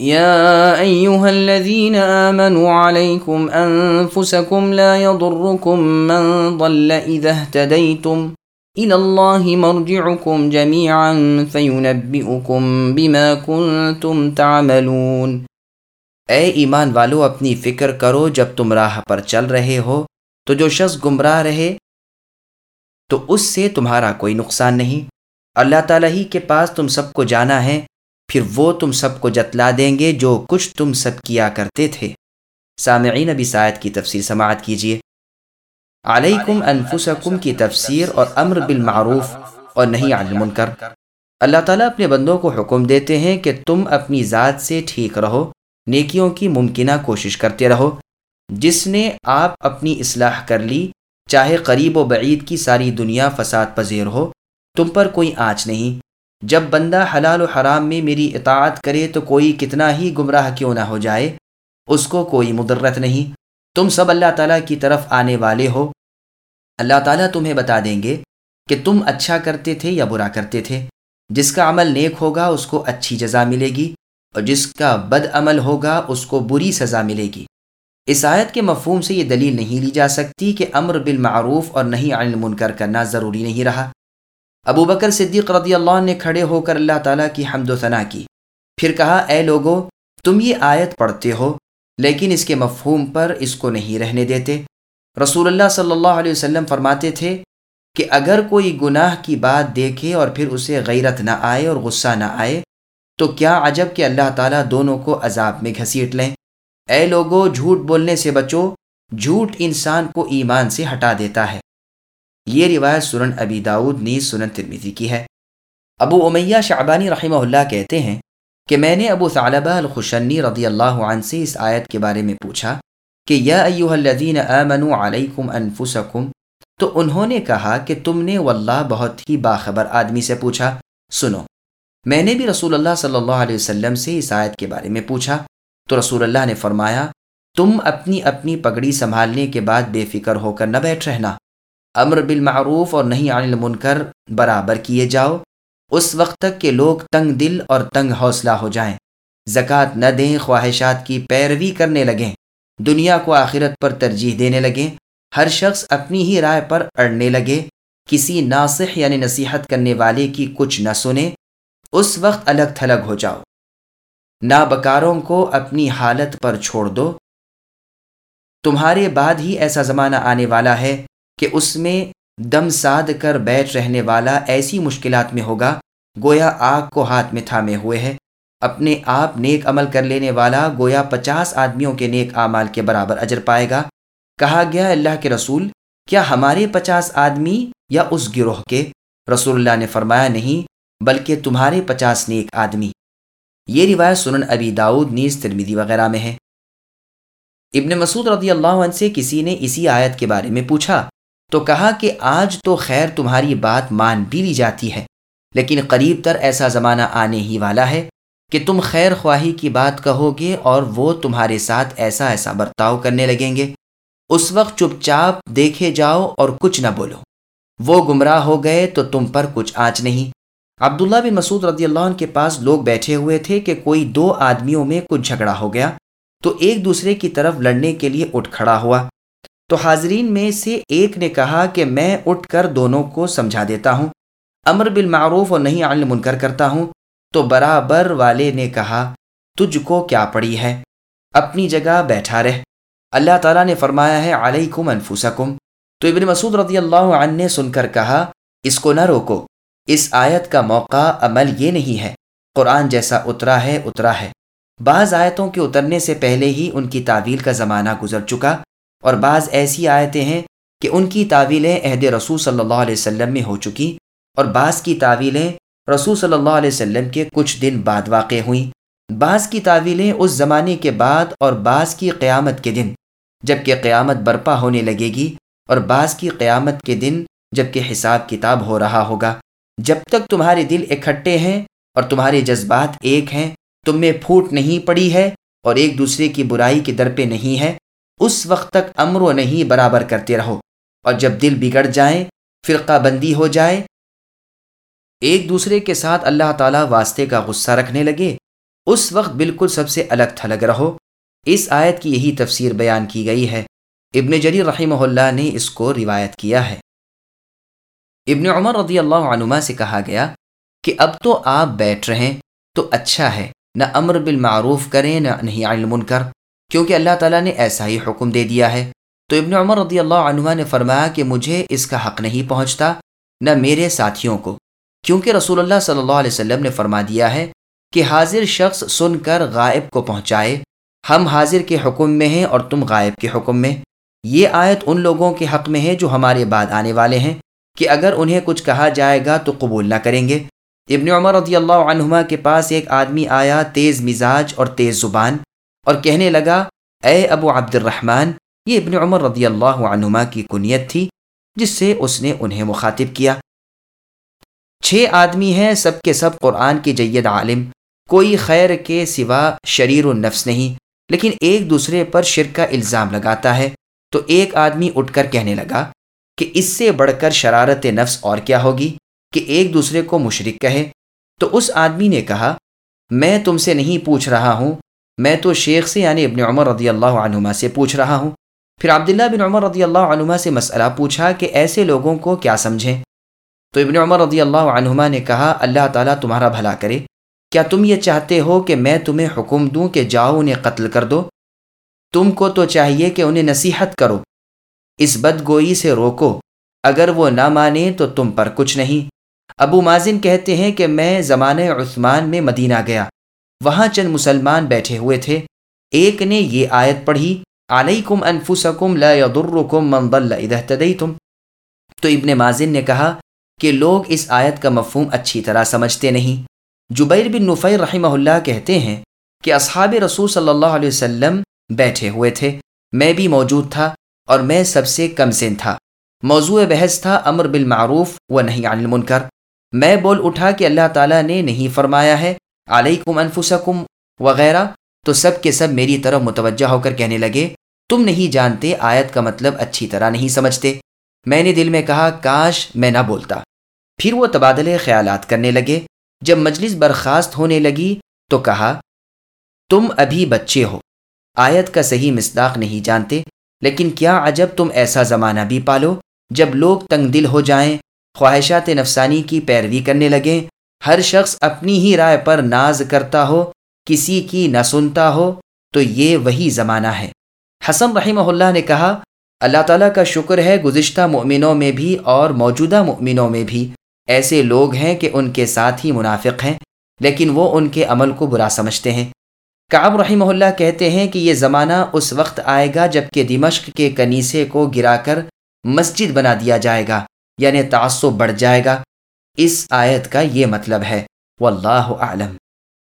يا أيها الذين آمنوا عليكم أنفسكم لا يضركم من ضل إذا اهتديتم إلى الله مرجعكم جميعا فينبئكم بما كنتم تعملون۔ اے ایمان والو، اپنی فکر کرو، جب تم راہ پر چل رہے ہو تو جو شخص گمراہ رہے، تو اس سے تمہارا کوئی نقصان نہیں۔ اللہ تعالیٰ ہی کے پاس تم سب کو جانا ہے۔ پھر وہ تم سب کو جتلا دیں گے جو کچھ تم سب کیا کرتے تھے۔ سامعین ابی سائد کی تفسیر سماعت کیجیے علیکم انفسکم کی تفسیر اور امر بالمعروف اور نہیں عن المنکر۔ اللہ تعالیٰ اپنے بندوں کو حکم دیتے ہیں کہ تم اپنی ذات سے ٹھیک رہو، نیکیوں کی ممکنہ کوشش کرتے رہو۔ جس نے آپ اپنی اصلاح کر لی، چاہے قریب و بعید کی ساری دنیا فساد پذیر ہو، تم پر کوئی آنچ نہیں۔ جب بندہ حلال و حرام میں میری اطاعت کرے تو کوئی کتنا ہی گمراہ کیوں نہ ہو جائے؟ اس کو کوئی مدرت نہیں۔ تم سب اللہ تعالیٰ کی طرف آنے والے ہو۔ اللہ تعالیٰ تمہیں بتا دیں گے کہ تم اچھا کرتے تھے یا برا کرتے تھے۔ جس کا عمل نیک ہوگا اس کو اچھی جزا ملے گی، اور جس کا بد عمل ہوگا اس کو بری سزا ملے گی۔ اس آیت کے مفہوم سے یہ دلیل نہیں لی جا سکتی کہ امر بالمعروف اور نہیں عن المنکر کرنا ضروری نہیں رہا۔ ابو بکر صدیق رضی اللہ عنہ نے کھڑے ہو کر اللہ تعالیٰ کی حمد و ثناء کی۔ پھر کہا، اے لوگو، تم یہ آیت پڑھتے ہو، لیکن اس کے مفہوم پر اس کو نہیں رہنے دیتے۔ رسول اللہ صلی اللہ علیہ وسلم فرماتے تھے کہ اگر کوئی گناہ کی بات دیکھے اور پھر اسے غیرت نہ آئے اور غصہ نہ آئے، تو کیا عجب کہ اللہ تعالیٰ دونوں کو عذاب میں گھسیٹ لیں۔ اے لوگو، جھوٹ بولنے سے بچو۔ جھوٹ انسان کو ایمان سے ہٹا دیتا ہے۔ یہ روایت سنن ابی داود نیز سنن ترمیزی کی ہے۔ ابو امیہ شعبانی رحمہ اللہ کہتے ہیں کہ میں نے ابو ثعلبہ الخشنی رضی اللہ عنہ سے اس آیت کے بارے میں پوچھا کہ یا ایوہ الذین آمنوا علیکم انفسکم، تو انہوں نے کہا کہ تم نے واللہ بہت ہی باخبر آدمی سے پوچھا، سنو، میں نے بھی رسول اللہ صلی اللہ علیہ وسلم سے اس آیت کے بارے میں پوچھا، تو رسول اللہ نے فرمایا، تم اپنی اپنی پگڑی سنبھالنے کے بعد بے فکر ہو کر نہ بیٹھ رہنا۔ امر بالمعروف اور نہیں عن المنکر برابر کیے جاؤ۔ اس وقت تک کہ لوگ تنگ دل اور تنگ حوصلہ ہو جائیں۔ زکوٰۃ نہ دیں، خواہشات کی پیروی کرنے لگیں۔ دنیا کو آخرت پر ترجیح دینے لگیں۔ ہر شخص اپنی ہی رائے پر اڑنے لگے۔ کسی ناصح یعنی نصیحت کرنے والے کی کچھ نہ سنیں۔ اس وقت الگ تھلگ ہو جاؤ۔ نابکاروں کو اپنی حالت پر چھوڑ دو۔ تمہارے بعد ہی ایسا زمانہ آنے والا ہے۔ کہ اس میں دم ساد کر بیٹھ رہنے والا ایسی مشکلات میں ہوگا، گویا آگ کو ہاتھ میں تھامے ہوئے ہے۔ اپنے آپ نیک عمل کر لینے والا گویا پچاس آدمیوں کے نیک اعمال کے برابر اجر پائے گا۔ کہا گیا اللہ کے رسول، کیا ہمارے پچاس آدمی یا اس گروہ کے؟ رسول اللہ نے فرمایا، نہیں، بلکہ تمہارے پچاس نیک آدمی۔ یہ روایت سنن ابی داود نیز ترمیدی وغیرہ میں ہے۔ ابن مسعود رضی اللہ عنہ سے کسی نے اسی آیت کے بارے میں پوچھا۔ تو کہا کہ آج تو خیر تمہاری بات مان بھی لی جاتی ہے، لیکن قریب تر ایسا زمانہ آنے ہی والا ہے کہ تم خیر خواہی کی بات کہو گے اور وہ تمہارے ساتھ ایسا ایسا برتاؤ کرنے لگیں گے۔ اس وقت چپ چاپ دیکھے جاؤ اور کچھ نہ بولو۔ وہ گمراہ ہو گئے تو تم پر کچھ آنچ نہیں۔ عبداللہ بن مسعود رضی اللہ عنہ کے پاس لوگ بیٹھے ہوئے تھے کہ کوئی دو آدمیوں میں کچھ جھگڑا ہو گیا تو ایک دوسرے کی طرف لڑنے کے لیے اٹھ کھڑا ہوا۔ تو حاضرین میں سے ایک نے کہا کہ میں اٹھ کر دونوں کو سمجھا دیتا ہوں۔ امر بالمعروف اور نہیں عن منکر کرتا ہوں۔ تو برابر والے نے کہا، تجھ کو کیا پڑی ہے؟ اپنی جگہ بیٹھا رہ۔ اللہ تعالیٰ نے فرمایا ہے، علیکم انفسکم۔ تو ابن مسعود رضی اللہ عنہ نے سن کر کہا، اس کو نہ روکو۔ اس آیت کا موقع عمل یہ نہیں ہے۔ قرآن جیسا اترا ہے اترا ہے۔ بعض آیتوں کے اترنے سے پہلے ہی ان کی تعویل کا زمانہ گزر چکا۔ اور بعض ایسی آیتیں ہیں کہ ان کی تعویلیں عہد رسول صلی اللہ علیہ وسلم میں ہو چکی اور بعض کی تعویلیں رسول صلی اللہ علیہ وسلم کے کچھ دن بعد واقع ہوئیں۔ بعض کی تعویلیں اس زمانے کے بعد اور بعض کی قیامت کے دن جبکہ قیامت برپا ہونے لگے گی اور بعض کی قیامت کے دن جبکہ حساب کتاب ہو رہا ہوگا۔ جب تک تمہارے دل اکٹھے ہیں اور تمہارے جذبات ایک ہیں، تم میں پھوٹ نہیں پڑی ہے اور ایک دوسرے کی برائی کے در پہ نہیں ہے۔ اس وقت تک امر و نہیں برابر کرتے رہو۔ اور جب دل بگڑ جائیں فرقہ بندی ہو جائے، ایک دوسرے کے ساتھ اللہ تعالیٰ واسطے کا غصہ رکھنے لگے، اس وقت بالکل سب سے الگ تھلگ رہو۔ اس آیت کی یہی تفسیر بیان کی گئی ہے۔ ابن جری رحمہ اللہ نے اس کو روایت کیا ہے۔ ابن عمر رضی اللہ عنما سے کہا گیا کہ اب تو آپ بیٹھ رہے تو اچھا ہے، نہ امر بالمعروف کریں، نہ نہیں علم کر کیونکہ اللہ تعالیٰ نے ایسا ہی حکم دے دیا ہے۔ تو ابن عمر رضی اللہ عنہ نے فرمایا کہ مجھے اس کا حق نہیں پہنچتا، نہ میرے ساتھیوں کو۔ کیونکہ رسول اللہ صلی اللہ علیہ وسلم نے فرما دیا ہے کہ حاضر شخص سن کر غائب کو پہنچائے۔ ہم حاضر کے حکم میں ہیں اور تم غائب کے حکم میں۔ یہ آیت ان لوگوں کے حق میں ہے جو ہمارے بعد آنے والے ہیں کہ اگر انہیں کچھ کہا جائے گا تو قبول نہ کریں گے۔ ابن عمر رضی اللہ عنہما کے پاس ایک آدمی آیا، تیز مزاج اور تیز زبان۔ اور کہنے لگا، اے ابو عبد الرحمن یہ ابن عمر رضی اللہ عنہما کی کنیت تھی جس سے اس نے انہیں مخاطب کیا۔ چھ آدمی ہیں سب کے سب قرآن کے جید عالم، کوئی خیر کے سوا شریر النفس نہیں، لیکن ایک دوسرے پر شرک کا الزام لگاتا ہے۔ تو ایک آدمی اٹھ کر کہنے لگا کہ اس سے بڑھ کر شرارت نفس اور کیا ہوگی؟ کہ ایک دوسرے کو مشرق کہے۔ تو اس آدمی نے کہا، میں تم سے نہیں پوچھ رہا ہوں میں تو شیخ سے یعنی ابن عمر رضی اللہ عنہما سے پوچھ رہا ہوں۔ پھر عبداللہ بن عمر رضی اللہ عنہما سے مسئلہ پوچھا کہ ایسے لوگوں کو کیا سمجھیں؟ تو ابن عمر رضی اللہ عنہما نے کہا، اللہ تعالیٰ تمہارا بھلا کرے۔ کیا تم یہ چاہتے ہو کہ میں تمہیں حکم دوں کہ جاؤ انہیں قتل کر دو؟ تم کو تو چاہیے کہ انہیں نصیحت کرو۔ اس بد گوئی سے روکو۔ اگر وہ نہ مانے تو تم پر کچھ نہیں۔ ابو مازن کہتے ہیں کہ میں زمانۂ عثمان میں مدینہ گیا۔ وہاں چند مسلمان بیٹھے ہوئے تھے۔ ایک نے یہ آیت پڑھی، علیکم انفسکم لا یضرکم من ضل اذا اهتدیتم۔ تو ابن مازن نے کہا کہ لوگ اس آیت کا مفہوم اچھی طرح سمجھتے نہیں۔ جبیر بن نفیر رحمہ اللہ کہتے ہیں کہ اصحاب رسول صلی اللہ علیہ وسلم بیٹھے ہوئے تھے۔ میں بھی موجود تھا اور میں سب سے کم سن تھا۔ موضوع بحث تھا امر بالمعروف و نہیں عن المنکر۔ میں بول اٹھا کہ اللہ تعالیٰ نے نہیں فرمایا ہے علیکم انفسکم وغیرہ، تو سب کے سب میری طرف متوجہ ہو کر کہنے لگے، تم نہیں جانتے آیت کا مطلب اچھی طرح نہیں سمجھتے۔ میں نے دل میں کہا، کاش میں نہ بولتا۔ پھر وہ تبادلے خیالات کرنے لگے۔ جب مجلس برخاست ہونے لگی، تو کہا، تم ابھی بچے ہو۔ آیت کا صحیح مصداق نہیں جانتے، لیکن کیا عجب تم ایسا زمانہ بھی پالو جب لوگ تنگ دل ہو جائیں، خواہشات نفسانی کی پیروی کرنے لگیں۔ ہر شخص اپنی ہی رائے پر ناز کرتا ہو، کسی کی نہ سنتا ہو، تو یہ وہی زمانہ ہے۔ حسن رحمہ اللہ نے کہا، اللہ تعالیٰ کا شکر ہے گزشتہ مؤمنوں میں بھی اور موجودہ مؤمنوں میں بھی۔ ایسے لوگ ہیں کہ ان کے ساتھ ہی منافق ہیں، لیکن وہ ان کے عمل کو برا سمجھتے ہیں۔ کعب رحمہ اللہ کہتے ہیں کہ یہ زمانہ اس وقت آئے گا جبکہ دمشق کے کنیسے کو گرا کر مسجد بنا دیا جائے گا یعنی تعصب بڑھ جائے گا۔ اس آیت کا یہ مطلب ہے واللہ اعلم۔